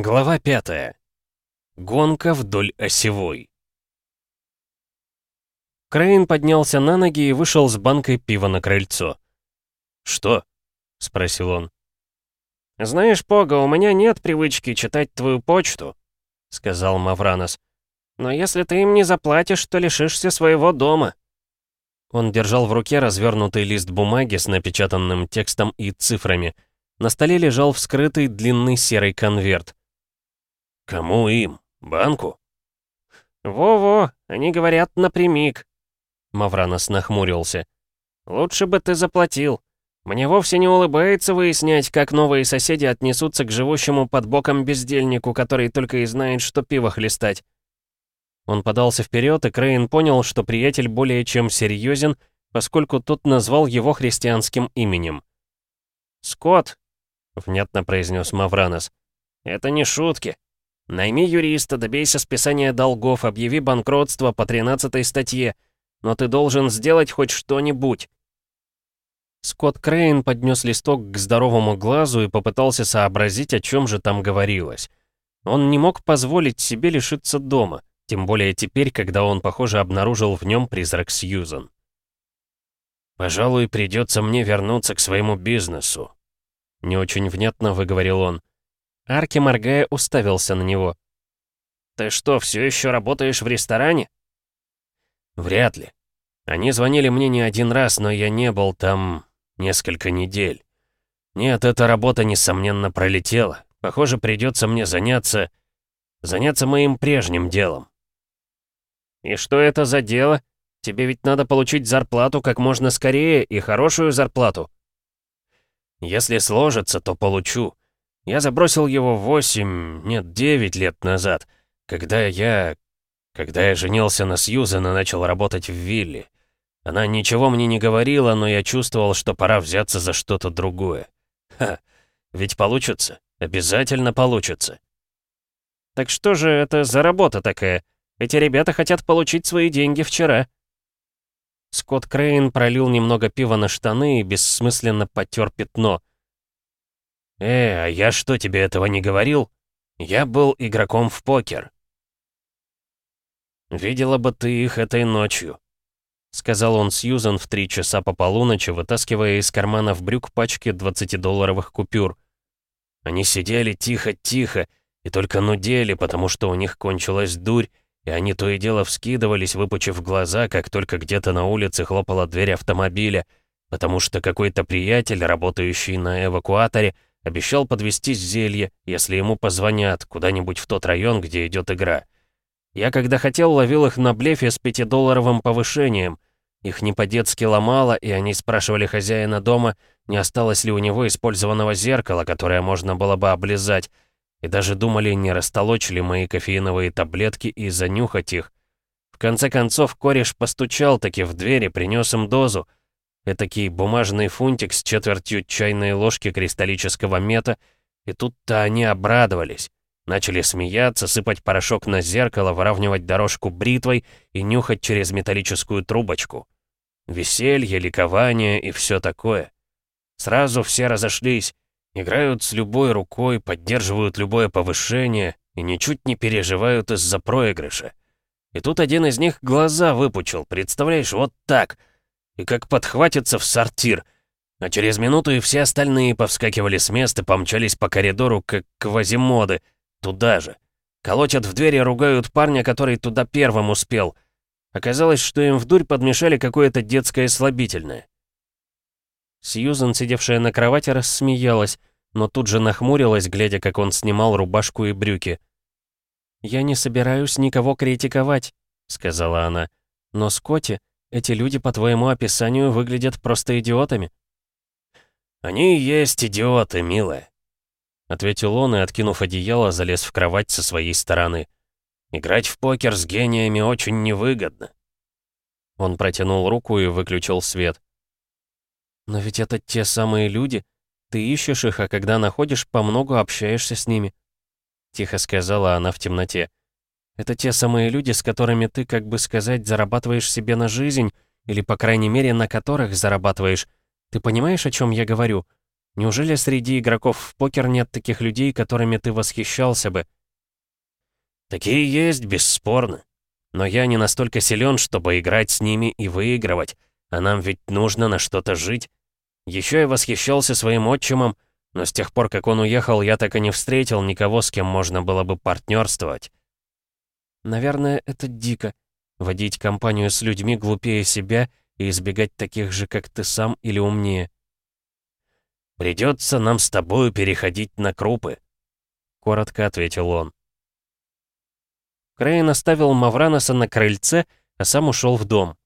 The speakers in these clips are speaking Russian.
Глава 5. Гонка вдоль осевой. Крейн поднялся на ноги и вышел с банкой пива на крыльцо. «Что?» — спросил он. «Знаешь, Пога, у меня нет привычки читать твою почту», — сказал Мавранос. «Но если ты им не заплатишь, то лишишься своего дома». Он держал в руке развернутый лист бумаги с напечатанным текстом и цифрами. На столе лежал вскрытый длинный серый конверт. «Кому им? Банку?» «Во-во, они говорят напрямик». Мавранос нахмурился. «Лучше бы ты заплатил. Мне вовсе не улыбается выяснять, как новые соседи отнесутся к живущему под боком бездельнику, который только и знает, что пиво хлестать». Он подался вперед, и Крейн понял, что приятель более чем серьезен, поскольку тот назвал его христианским именем. «Скотт», — внятно произнес Мавранос, — «это не шутки. Найми юриста, добейся списания долгов, объяви банкротство по 13 статье, но ты должен сделать хоть что-нибудь». Скотт Крейн поднес листок к здоровому глазу и попытался сообразить, о чем же там говорилось. Он не мог позволить себе лишиться дома, тем более теперь, когда он, похоже, обнаружил в нем призрак Сьюзан. «Пожалуй, придется мне вернуться к своему бизнесу», — не очень внятно выговорил он. Арки, моргая, уставился на него. «Ты что, все еще работаешь в ресторане?» «Вряд ли. Они звонили мне не один раз, но я не был там несколько недель. Нет, эта работа, несомненно, пролетела. Похоже, придется мне заняться... заняться моим прежним делом». «И что это за дело? Тебе ведь надо получить зарплату как можно скорее и хорошую зарплату». «Если сложится, то получу. Я забросил его восемь, нет, девять лет назад, когда я... Когда я женился на Сьюзен и начал работать в вилле. Она ничего мне не говорила, но я чувствовал, что пора взяться за что-то другое. Ха, ведь получится, обязательно получится. Так что же это за работа такая? Эти ребята хотят получить свои деньги вчера. Скотт Крейн пролил немного пива на штаны и бессмысленно потер пятно. «Э, а я что, тебе этого не говорил? Я был игроком в покер». «Видела бы ты их этой ночью», — сказал он Сьюзан в три часа по полуночи, вытаскивая из карманов брюк пачки 20-долларовых купюр. Они сидели тихо-тихо и только нудели, потому что у них кончилась дурь, и они то и дело вскидывались, выпучив глаза, как только где-то на улице хлопала дверь автомобиля, потому что какой-то приятель, работающий на эвакуаторе, Обещал подвести зелье, если ему позвонят куда-нибудь в тот район, где идет игра. Я, когда хотел, ловил их на блефе с пятидолларовым повышением. Их не по-детски ломало, и они спрашивали хозяина дома, не осталось ли у него использованного зеркала, которое можно было бы облизать, и даже думали, не растолочь ли мои кофеиновые таблетки и занюхать их. В конце концов, кореш постучал таки в дверь и принес им дозу, Этакий бумажный фунтик с четвертью чайной ложки кристаллического мета, и тут-то они обрадовались. Начали смеяться, сыпать порошок на зеркало, выравнивать дорожку бритвой и нюхать через металлическую трубочку. Веселье, ликование и все такое. Сразу все разошлись, играют с любой рукой, поддерживают любое повышение и ничуть не переживают из-за проигрыша. И тут один из них глаза выпучил, представляешь, вот так — и как подхватится в сортир. А через минуту и все остальные повскакивали с места, помчались по коридору, как квазимоды, туда же. Колотят в двери, ругают парня, который туда первым успел. Оказалось, что им в дурь подмешали какое-то детское слабительное. Сьюзан, сидевшая на кровати, рассмеялась, но тут же нахмурилась, глядя, как он снимал рубашку и брюки. «Я не собираюсь никого критиковать», — сказала она. «Но Скотти эти люди, по твоему описанию, выглядят просто идиотами». «Они и есть идиоты, милая», — ответил он и, откинув одеяло, залез в кровать со своей стороны. «Играть в покер с гениями очень невыгодно». Он протянул руку и выключил свет. «Но ведь это те самые люди. Ты ищешь их, а когда находишь, по помногу общаешься с ними», — тихо сказала она в темноте. Это те самые люди, с которыми ты, как бы сказать, зарабатываешь себе на жизнь, или, по крайней мере, на которых зарабатываешь. Ты понимаешь, о чем я говорю? Неужели среди игроков в покер нет таких людей, которыми ты восхищался бы? Такие есть, бесспорно. Но я не настолько силен, чтобы играть с ними и выигрывать, а нам ведь нужно на что-то жить. Еще я восхищался своим отчимом, но с тех пор, как он уехал, я так и не встретил никого, с кем можно было бы партнерствовать. Наверное, это дико. Водить компанию с людьми глупее себя и избегать таких же, как ты сам, или умнее. «Придется нам с тобою переходить на крупы», — коротко ответил он. Крейн оставил Мавраноса на крыльце, а сам ушел в дом.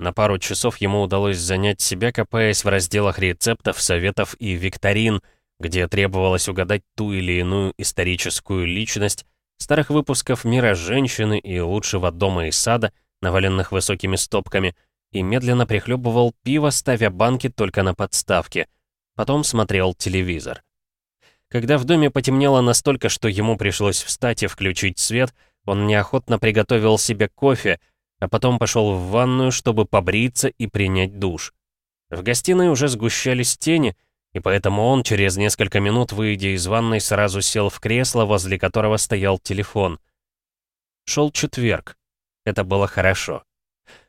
На пару часов ему удалось занять себя, копаясь в разделах рецептов, советов и викторин, где требовалось угадать ту или иную историческую личность, старых выпусков «Мира женщины» и «Лучшего дома и сада», наваленных высокими стопками, и медленно прихлебывал пиво, ставя банки только на подставке — Потом смотрел телевизор. Когда в доме потемнело настолько, что ему пришлось встать и включить свет, он неохотно приготовил себе кофе, а потом пошел в ванную, чтобы побриться и принять душ. В гостиной уже сгущались тени, и поэтому он через несколько минут, выйдя из ванной, сразу сел в кресло, возле которого стоял телефон. Шел четверг. Это было хорошо.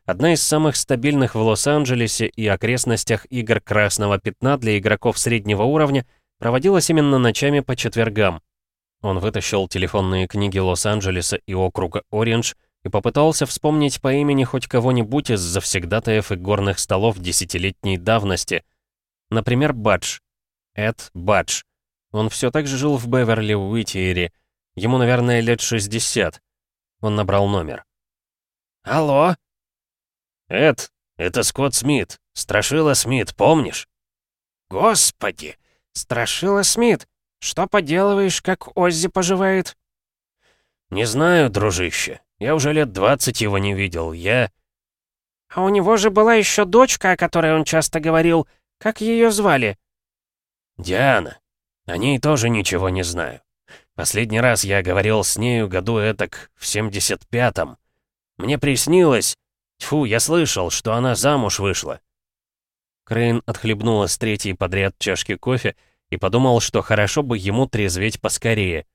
Одна из самых стабильных в Лос-Анджелесе и окрестностях игр красного пятна для игроков среднего уровня проводилась именно ночами по четвергам. Он вытащил телефонные книги Лос-Анджелеса и округа Ориндж и попытался вспомнить по имени хоть кого-нибудь из завсегдатаев и горных столов десятилетней давности. Например, Бадж. Эд Бадж. Он все так же жил в Беверли-Уитиере. Ему, наверное, лет 60. Он набрал номер. «Алло?» «Эд, это Скотт Смит. Страшила Смит, помнишь?» «Господи! Страшила Смит! Что поделываешь, как Оззи поживает?» «Не знаю, дружище. Я уже лет двадцать его не видел. Я...» «А у него же была еще дочка, о которой он часто говорил. Как ее звали?» «Диана. О ней тоже ничего не знаю. Последний раз я говорил с нею году этак в семьдесят пятом. Мне приснилось, Тьфу, я слышал, что она замуж вышла. Крейн отхлебнула с третьей подряд чашки кофе и подумал, что хорошо бы ему трезветь поскорее.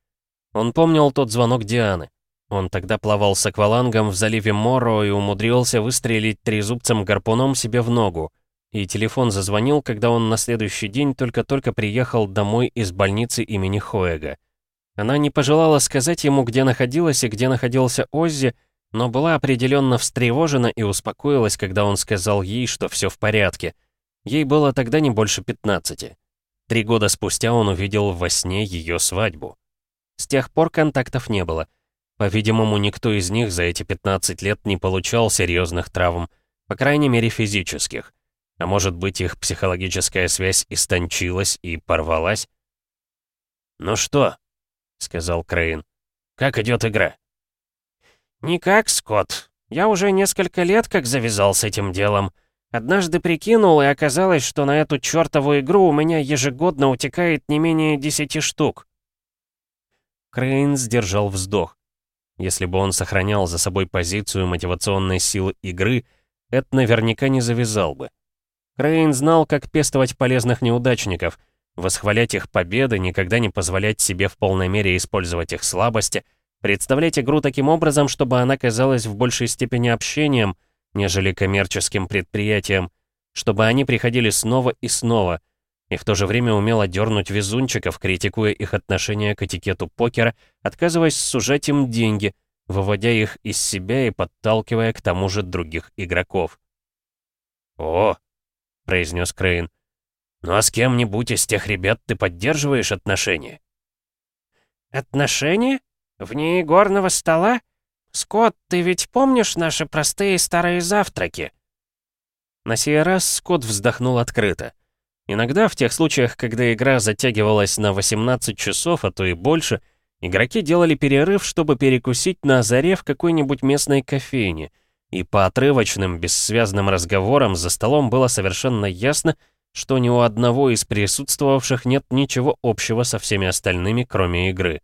Он помнил тот звонок Дианы. Он тогда плавал с аквалангом в заливе Моро и умудрился выстрелить трезубцем гарпуном себе в ногу. И телефон зазвонил, когда он на следующий день только-только приехал домой из больницы имени Хоэга. Она не пожелала сказать ему, где находилась и где находился Оззи, но была определенно встревожена и успокоилась, когда он сказал ей, что все в порядке. Ей было тогда не больше 15. Три года спустя он увидел во сне ее свадьбу. С тех пор контактов не было. По-видимому, никто из них за эти 15 лет не получал серьезных травм, по крайней мере физических. А может быть, их психологическая связь истончилась и порвалась? «Ну что?» — сказал Крейн. «Как идет игра?» «Никак, Скотт. Я уже несколько лет как завязал с этим делом. Однажды прикинул, и оказалось, что на эту чертову игру у меня ежегодно утекает не менее десяти штук». Крейн сдержал вздох. Если бы он сохранял за собой позицию мотивационной силы игры, Джуб наверняка не завязал бы. Крейн знал, как пестовать полезных неудачников, восхвалять их победы, никогда не позволять себе в полной мере использовать их слабости — Представлять игру таким образом, чтобы она казалась в большей степени общением, нежели коммерческим предприятием, чтобы они приходили снова и снова, и в то же время умело дернуть везунчиков, критикуя их отношение к этикету покера, отказываясь сужать им деньги, выводя их из себя и подталкивая к тому же других игроков. «О!» — произнес Крейн. «Ну а с кем-нибудь из тех ребят ты поддерживаешь отношения?» «Отношения?» «Вне горного стола? Скотт, ты ведь помнишь наши простые старые завтраки?» На сей раз Скотт вздохнул открыто. Иногда в тех случаях, когда игра затягивалась на 18 часов, а то и больше, игроки делали перерыв, чтобы перекусить на заре в какой-нибудь местной кофейне, и по отрывочным, бессвязным разговорам за столом было совершенно ясно, что ни у одного из присутствовавших нет ничего общего со всеми остальными, кроме игры.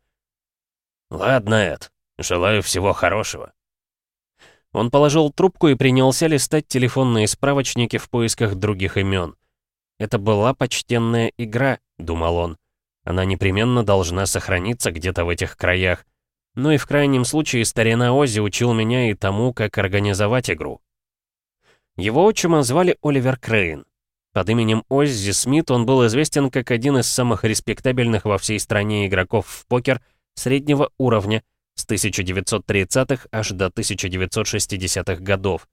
«Ладно, Эд, желаю всего хорошего». Он положил трубку и принялся листать телефонные справочники в поисках других имен. Это была почтенная игра, — думал он. «Она непременно должна сохраниться где-то в этих краях. Ну и в крайнем случае старина Оззи учил меня и тому, как организовать игру». Его отчима звали Оливер Крейн. Под именем Оззи Смит он был известен как один из самых респектабельных во всей стране игроков в покер среднего уровня с 1930-х аж до 1960-х годов.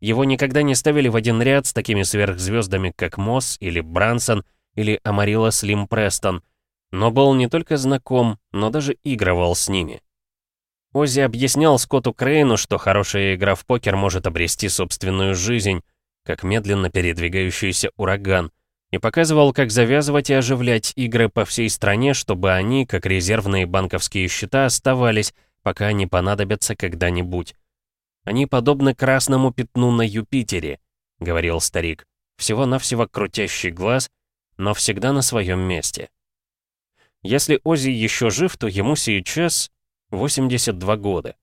Его никогда не ставили в один ряд с такими сверхзвездами, как Мосс или Брансон или Амарила Слим Престон, но был не только знаком, но даже игрывал с ними. Оззи объяснял Скотту Крейну, что хорошая игра в покер может обрести собственную жизнь, как медленно передвигающийся ураган, и показывал, как завязывать и оживлять игры по всей стране, чтобы они, как резервные банковские счета, оставались, пока они понадобятся когда-нибудь. «Они подобны красному пятну на Юпитере», — говорил старик. «Всего-навсего крутящий глаз, но всегда на своем месте». Если Оззи еще жив, то ему сейчас 82 года.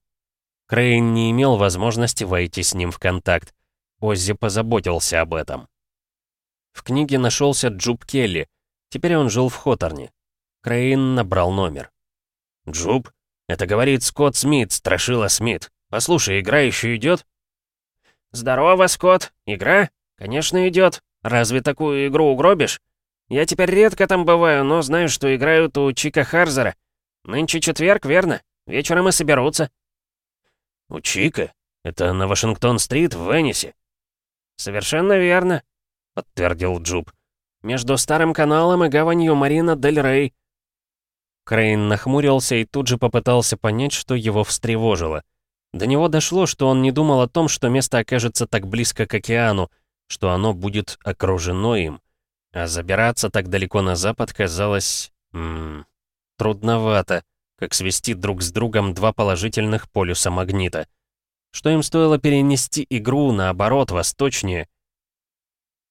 Крейн не имел возможности войти с ним в контакт. Оззи позаботился об этом. В книге нашелся Джуб Келли. Теперь он жил в Хоторне. Крейн набрал номер. «Джуб? Это говорит Скотт Смит, Страшила Смит. Послушай, игра еще идет?» «Здорово, Скотт. Игра? Конечно, идет. Разве такую игру угробишь? Я теперь редко там бываю, но знаю, что играют у Чика Харзера. Нынче четверг, верно? Вечером и соберутся». «У Чика? Это на Вашингтон-стрит в Веннисе?» «Совершенно верно подтвердил Джуб. «Между старым каналом и гаванью Марина Дель Рей». Крейн нахмурился и тут же попытался понять, что его встревожило. До него дошло, что он не думал о том, что место окажется так близко к океану, что оно будет окружено им. А забираться так далеко на запад казалось... М -м, трудновато, как свести друг с другом два положительных полюса магнита. Что им стоило перенести игру, наоборот, восточнее,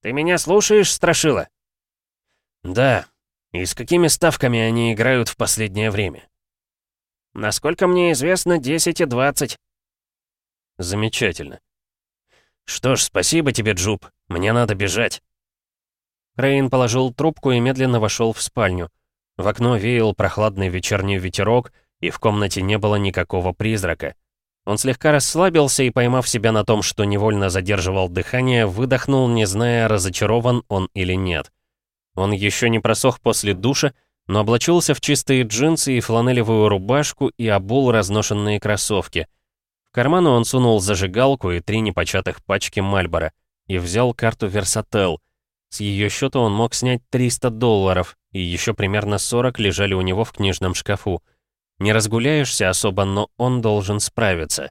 «Ты меня слушаешь, Страшила?» «Да. И с какими ставками они играют в последнее время?» «Насколько мне известно, 10 и 20». «Замечательно. Что ж, спасибо тебе, Джуб. Мне надо бежать». Рейн положил трубку и медленно вошел в спальню. В окно веял прохладный вечерний ветерок, и в комнате не было никакого призрака. Он слегка расслабился и, поймав себя на том, что невольно задерживал дыхание, выдохнул, не зная, разочарован он или нет. Он еще не просох после душа, но облачился в чистые джинсы и фланелевую рубашку и обул разношенные кроссовки. В карману он сунул зажигалку и три непочатых пачки Мальбора и взял карту Версател. С ее счета он мог снять 300 долларов, и еще примерно 40 лежали у него в книжном шкафу. Не разгуляешься особо, но он должен справиться.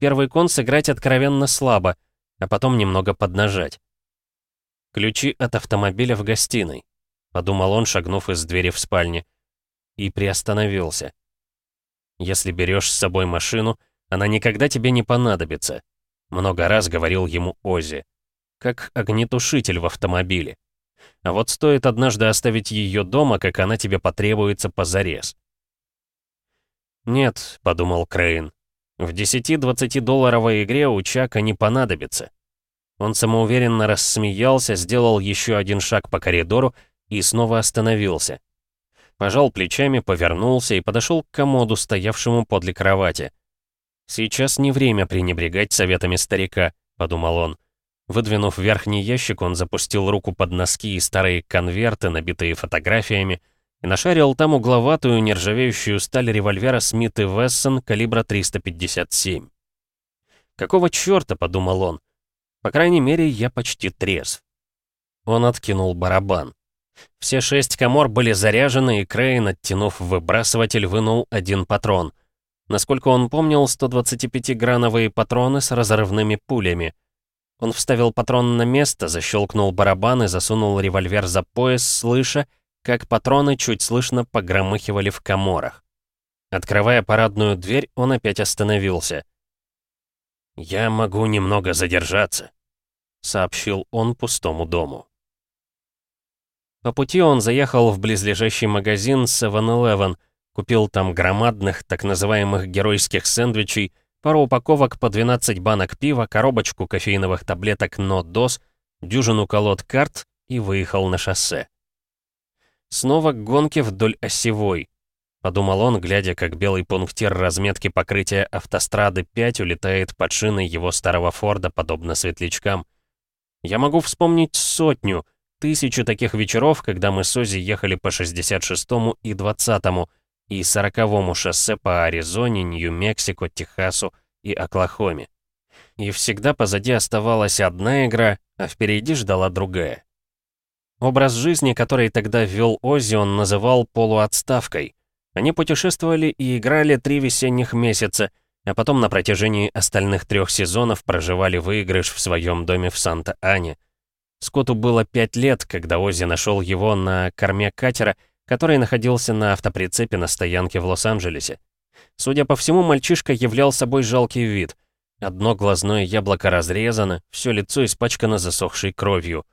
Первый кон сыграть откровенно слабо, а потом немного поднажать. Ключи от автомобиля в гостиной, подумал он, шагнув из двери в спальне. И приостановился. Если берешь с собой машину, она никогда тебе не понадобится. Много раз говорил ему Ози. Как огнетушитель в автомобиле. А вот стоит однажды оставить ее дома, как она тебе потребуется позарез. «Нет», — подумал Крейн, — «в 10-20 долларовой игре у Чака не понадобится». Он самоуверенно рассмеялся, сделал еще один шаг по коридору и снова остановился. Пожал плечами, повернулся и подошел к комоду, стоявшему подле кровати. «Сейчас не время пренебрегать советами старика», — подумал он. Выдвинув верхний ящик, он запустил руку под носки и старые конверты, набитые фотографиями, и нашарил там угловатую нержавеющую сталь револьвера Смит и Вессон калибра 357. «Какого чёрта?» — подумал он. «По крайней мере, я почти трезв». Он откинул барабан. Все шесть комор были заряжены, и Крейн, оттянув выбрасыватель, вынул один патрон. Насколько он помнил, 125-грановые патроны с разрывными пулями. Он вставил патрон на место, защелкнул барабан и засунул револьвер за пояс, слыша, как патроны чуть слышно погромыхивали в коморах. Открывая парадную дверь, он опять остановился. «Я могу немного задержаться», — сообщил он пустому дому. По пути он заехал в близлежащий магазин 7-Eleven, купил там громадных, так называемых геройских сэндвичей, пару упаковок по 12 банок пива, коробочку кофеиновых таблеток «Но-ДОС», дюжину колод карт и выехал на шоссе. Снова гонки вдоль осевой. Подумал он, глядя, как белый пунктир разметки покрытия автострады 5 улетает под шины его старого Форда, подобно светлячкам. Я могу вспомнить сотню, тысячу таких вечеров, когда мы с Ози ехали по 66-му и 20-му, и 40-му шоссе по Аризоне, Нью-Мексико, Техасу и Оклахоме. И всегда позади оставалась одна игра, а впереди ждала другая. Образ жизни, который тогда вел Оззи, он называл полуотставкой. Они путешествовали и играли три весенних месяца, а потом на протяжении остальных трех сезонов проживали выигрыш в своем доме в Санта-Ане. Скотту было пять лет, когда Оззи нашел его на корме катера, который находился на автоприцепе на стоянке в Лос-Анджелесе. Судя по всему, мальчишка являл собой жалкий вид. Одно глазное яблоко разрезано, все лицо испачкано засохшей кровью.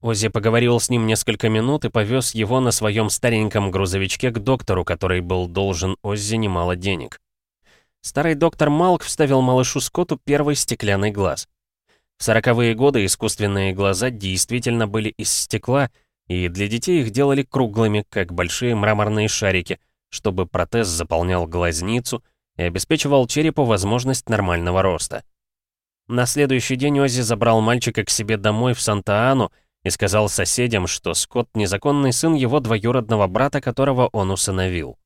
Оззи поговорил с ним несколько минут и повез его на своем стареньком грузовичке к доктору, который был должен Оззи немало денег. Старый доктор Малк вставил малышу Скотту первый стеклянный глаз. В сороковые годы искусственные глаза действительно были из стекла, и для детей их делали круглыми, как большие мраморные шарики, чтобы протез заполнял глазницу и обеспечивал черепу возможность нормального роста. На следующий день Оззи забрал мальчика к себе домой в Санта-Ану, и сказал соседям, что Скотт — незаконный сын его двоюродного брата, которого он усыновил.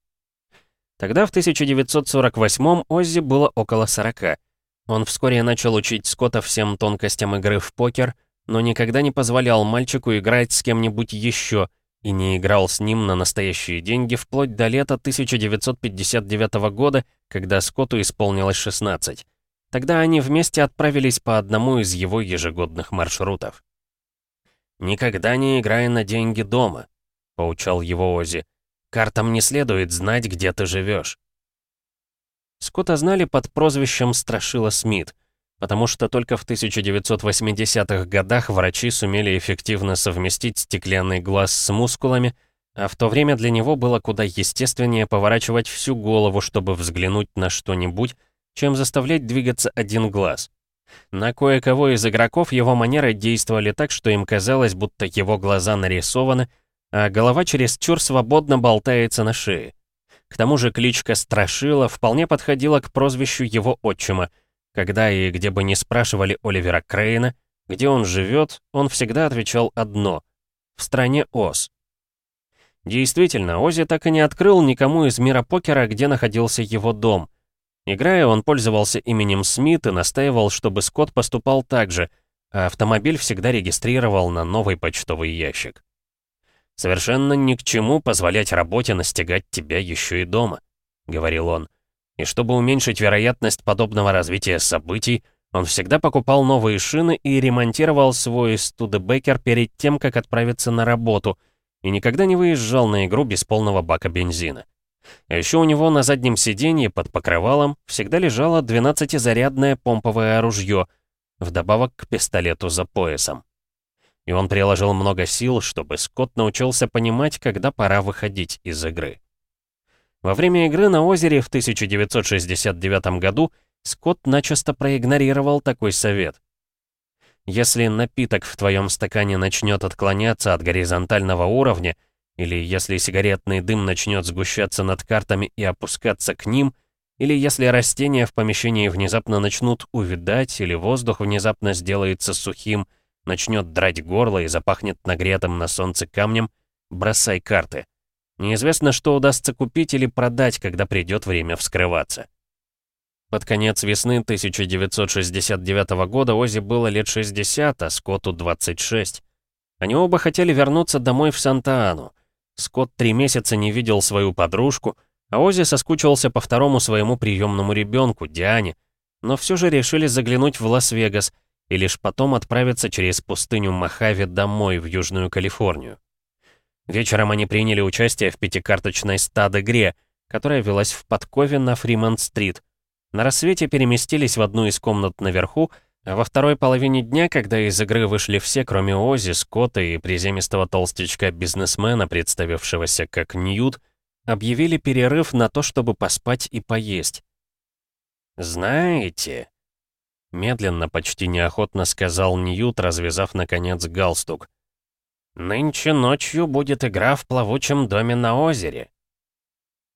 Тогда, в 1948-м, Оззи было около 40. Он вскоре начал учить Скотта всем тонкостям игры в покер, но никогда не позволял мальчику играть с кем-нибудь еще и не играл с ним на настоящие деньги вплоть до лета 1959 года, когда Скотту исполнилось 16. Тогда они вместе отправились по одному из его ежегодных маршрутов. «Никогда не играй на деньги дома», — поучал его Ози. «Картам не следует знать, где ты живешь». Скотта знали под прозвищем Страшила Смит, потому что только в 1980-х годах врачи сумели эффективно совместить стеклянный глаз с мускулами, а в то время для него было куда естественнее поворачивать всю голову, чтобы взглянуть на что-нибудь, чем заставлять двигаться один глаз. На кое-кого из игроков его манеры действовали так, что им казалось, будто его глаза нарисованы, а голова чересчур свободно болтается на шее. К тому же кличка Страшила вполне подходила к прозвищу его отчима. Когда и где бы ни спрашивали Оливера Крейна, где он живет, он всегда отвечал одно — в стране Оз. Действительно, Ози так и не открыл никому из мира покера, где находился его дом — Играя, он пользовался именем Смит и настаивал, чтобы Скотт поступал так же, а автомобиль всегда регистрировал на новый почтовый ящик. «Совершенно ни к чему позволять работе настигать тебя еще и дома», — говорил он. И чтобы уменьшить вероятность подобного развития событий, он всегда покупал новые шины и ремонтировал свой Студебекер перед тем, как отправиться на работу, и никогда не выезжал на игру без полного бака бензина. А еще у него на заднем сиденье под покрывалом всегда лежало 12-зарядное помповое ружье, вдобавок к пистолету за поясом. И он приложил много сил, чтобы Скотт научился понимать, когда пора выходить из игры. Во время игры на озере в 1969 году Скотт начисто проигнорировал такой совет. Если напиток в твоем стакане начнет отклоняться от горизонтального уровня, или если сигаретный дым начнет сгущаться над картами и опускаться к ним, или если растения в помещении внезапно начнут увядать, или воздух внезапно сделается сухим, начнет драть горло и запахнет нагретым на солнце камнем, бросай карты. Неизвестно, что удастся купить или продать, когда придет время вскрываться. Под конец весны 1969 года Ози было лет 60, а Скотту 26. Они оба хотели вернуться домой в Санта-Ану. Скотт три месяца не видел свою подружку, а Ози соскучился по второму своему приемному ребенку, Диане, но все же решили заглянуть в Лас-Вегас и лишь потом отправиться через пустыню Мохаве домой, в Южную Калифорнию. Вечером они приняли участие в пятикарточной стад-игре, которая велась в подкове на Фримонт-стрит. На рассвете переместились в одну из комнат наверху, а во второй половине дня, когда из игры вышли все, кроме Ози, Скотта и приземистого толстячка-бизнесмена, представившегося как Ньют, объявили перерыв на то, чтобы поспать и поесть. «Знаете...» Медленно, почти неохотно сказал Ньют, развязав, наконец, галстук. «Нынче ночью будет игра в плавучем доме на озере».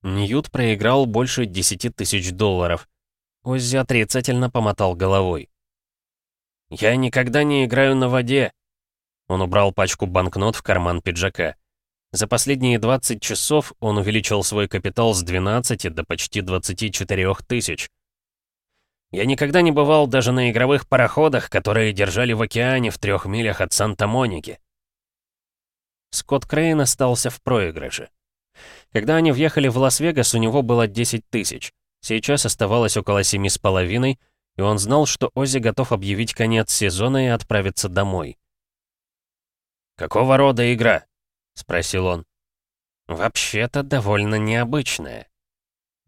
Ньют проиграл больше 10 тысяч долларов. Оззи отрицательно помотал головой. «Я никогда не играю на воде». Он убрал пачку банкнот в карман пиджака. За последние 20 часов он увеличил свой капитал с 12 до почти 24 тысяч. Я никогда не бывал даже на игровых пароходах, которые держали в океане в трех милях от Санта-Моники. Скотт Крейн остался в проигрыше. Когда они въехали в Лас-Вегас, у него было 10 тысяч. Сейчас оставалось около семи с половиной, и он знал, что Оззи готов объявить конец сезона и отправиться домой. «Какого рода игра?» — спросил он. «Вообще-то довольно необычная».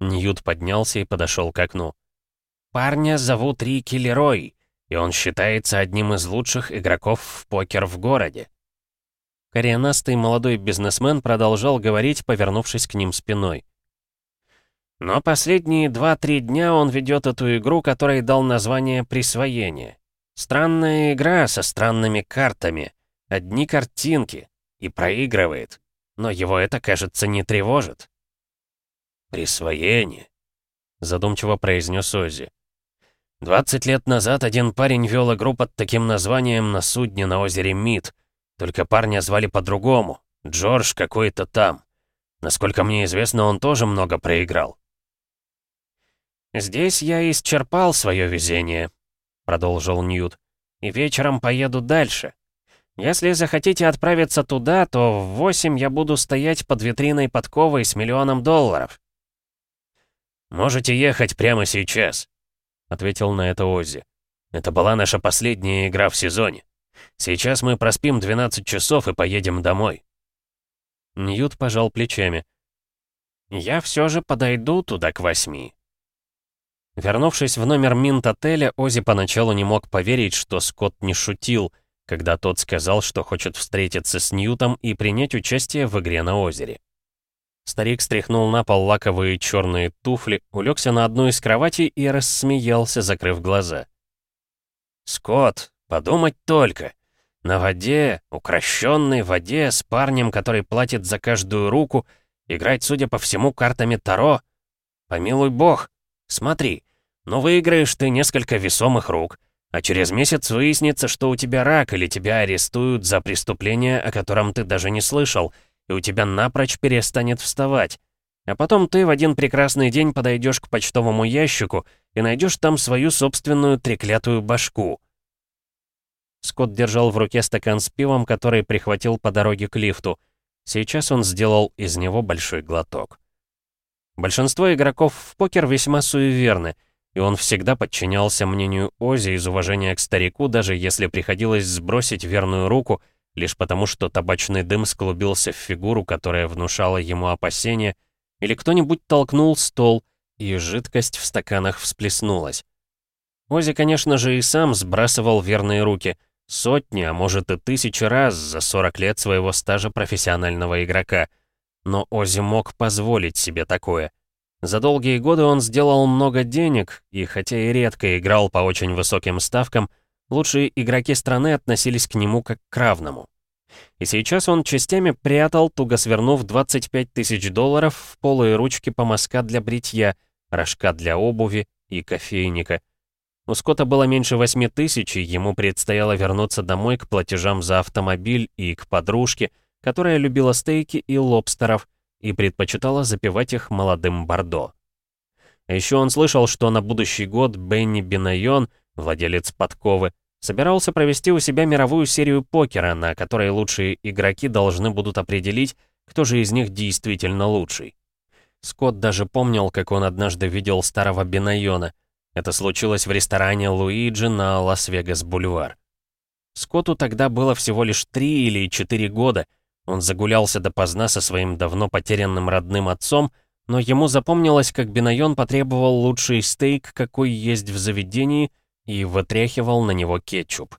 Ньют поднялся и подошел к окну. «Парня зовут Рики Лерой, и он считается одним из лучших игроков в покер в городе. Коренастый молодой бизнесмен продолжал говорить, повернувшись к ним спиной. Но последние 2-3 дня он ведет эту игру, которой дал название «Присвоение». Странная игра со странными картами. Одни картинки. И проигрывает. Но его это, кажется, не тревожит. «Присвоение», — задумчиво произнес Оззи. «20 лет назад один парень вел игру под таким названием на судне на озере Мид — только парня звали по-другому. Джордж какой-то там. Насколько мне известно, он тоже много проиграл. «Здесь я исчерпал свое везение», — продолжил Ньют. «И вечером поеду дальше. Если захотите отправиться туда, то в восемь я буду стоять под витриной подковой с миллионом долларов». «Можете ехать прямо сейчас», — ответил на это Оззи. «Это была наша последняя игра в сезоне. Сейчас мы проспим 12 часов и поедем домой». Ньют пожал плечами. «Я все же подойду туда к восьми». Вернувшись в номер Минт-отеля, Ози поначалу не мог поверить, что Скотт не шутил, когда тот сказал, что хочет встретиться с Ньютом и принять участие в игре на озере. Старик стряхнул на пол лаковые черные туфли, улегся на одну из кроватей и рассмеялся, закрыв глаза. «Скотт, Подумать только. На воде, укращенной воде, с парнем, который платит за каждую руку, играть, судя по всему, картами Таро. Помилуй бог. Смотри, ну выиграешь ты несколько весомых рук, а через месяц выяснится, что у тебя рак или тебя арестуют за преступление, о котором ты даже не слышал, и у тебя напрочь перестанет вставать. А потом ты в один прекрасный день подойдешь к почтовому ящику и найдешь там свою собственную треклятую башку. Скотт держал в руке стакан с пивом, который прихватил по дороге к лифту. Сейчас он сделал из него большой глоток. Большинство игроков в покер весьма суеверны, и он всегда подчинялся мнению Ози из уважения к старику, даже если приходилось сбросить верную руку, лишь потому что табачный дым склубился в фигуру, которая внушала ему опасения, или кто-нибудь толкнул стол, и жидкость в стаканах всплеснулась. Ози, конечно же, и сам сбрасывал верные руки — Сотни, а может и тысячи раз за 40 лет своего стажа профессионального игрока. Но Ози мог позволить себе такое. За долгие годы он сделал много денег, и хотя и редко играл по очень высоким ставкам, лучшие игроки страны относились к нему как к равному. И сейчас он частями прятал, туго свернув 25 тысяч долларов в полые ручки помазка для бритья, рожка для обуви и кофейника. У Скотта было меньше восьми тысяч, и ему предстояло вернуться домой к платежам за автомобиль и к подружке, которая любила стейки и лобстеров и предпочитала запивать их молодым бордо. А еще он слышал, что на будущий год Бенни Бинайон, владелец подковы, собирался провести у себя мировую серию покера, на которой лучшие игроки должны будут определить, кто же из них действительно лучший. Скотт даже помнил, как он однажды видел старого Бинайона — это случилось в ресторане Луиджи на Лас-Вегас-Бульвар. Скотту тогда было всего лишь три или четыре года. Он загулялся допоздна со своим давно потерянным родным отцом, но ему запомнилось, как Бинайон потребовал лучший стейк, какой есть в заведении, и вытряхивал на него кетчуп.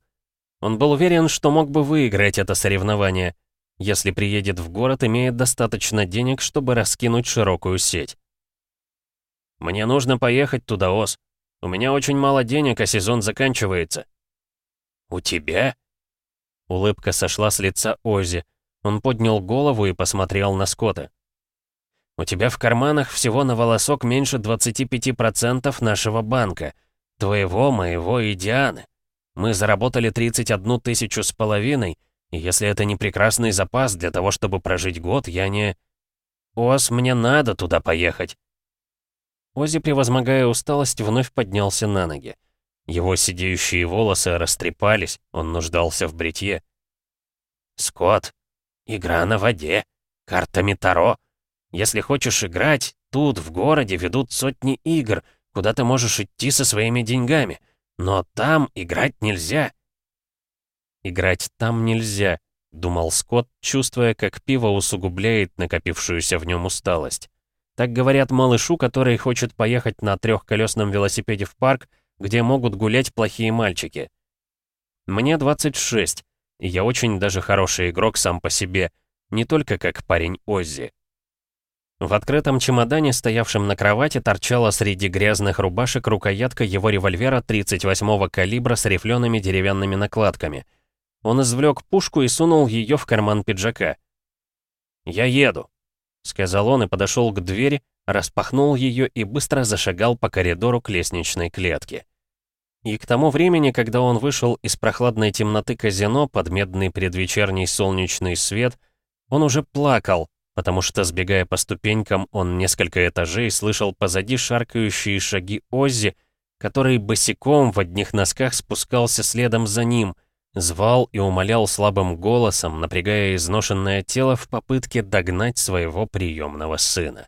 Он был уверен, что мог бы выиграть это соревнование, если приедет в город, имеет достаточно денег, чтобы раскинуть широкую сеть. «Мне нужно поехать туда, Ос», у меня очень мало денег, а сезон заканчивается». «У тебя?» Улыбка сошла с лица Ози. Он поднял голову и посмотрел на Скотта. «У тебя в карманах всего на волосок меньше 25% нашего банка. Твоего, моего и Дианы. Мы заработали 31 тысячу с половиной, и если это не прекрасный запас для того, чтобы прожить год, я не... Ос, мне надо туда поехать». Ози, превозмогая усталость, вновь поднялся на ноги. Его сидеющие волосы растрепались, он нуждался в бритье. «Скотт, игра на воде, картами Таро. Если хочешь играть, тут, в городе, ведут сотни игр, куда ты можешь идти со своими деньгами. Но там играть нельзя». «Играть там нельзя», — думал Скотт, чувствуя, как пиво усугубляет накопившуюся в нем усталость. Так говорят малышу, который хочет поехать на трехколесном велосипеде в парк, где могут гулять плохие мальчики. Мне 26, и я очень даже хороший игрок сам по себе, не только как парень Оззи. В открытом чемодане, стоявшем на кровати, торчала среди грязных рубашек рукоятка его револьвера 38-го калибра с рифлеными деревянными накладками. Он извлек пушку и сунул ее в карман пиджака. «Я еду», — сказал он и подошел к двери, распахнул ее и быстро зашагал по коридору к лестничной клетке. И к тому времени, когда он вышел из прохладной темноты казино под медный предвечерний солнечный свет, он уже плакал, потому что, сбегая по ступенькам, он несколько этажей слышал позади шаркающие шаги Оззи, который босиком в одних носках спускался следом за ним, звал и умолял слабым голосом, напрягая изношенное тело в попытке догнать своего приемного сына.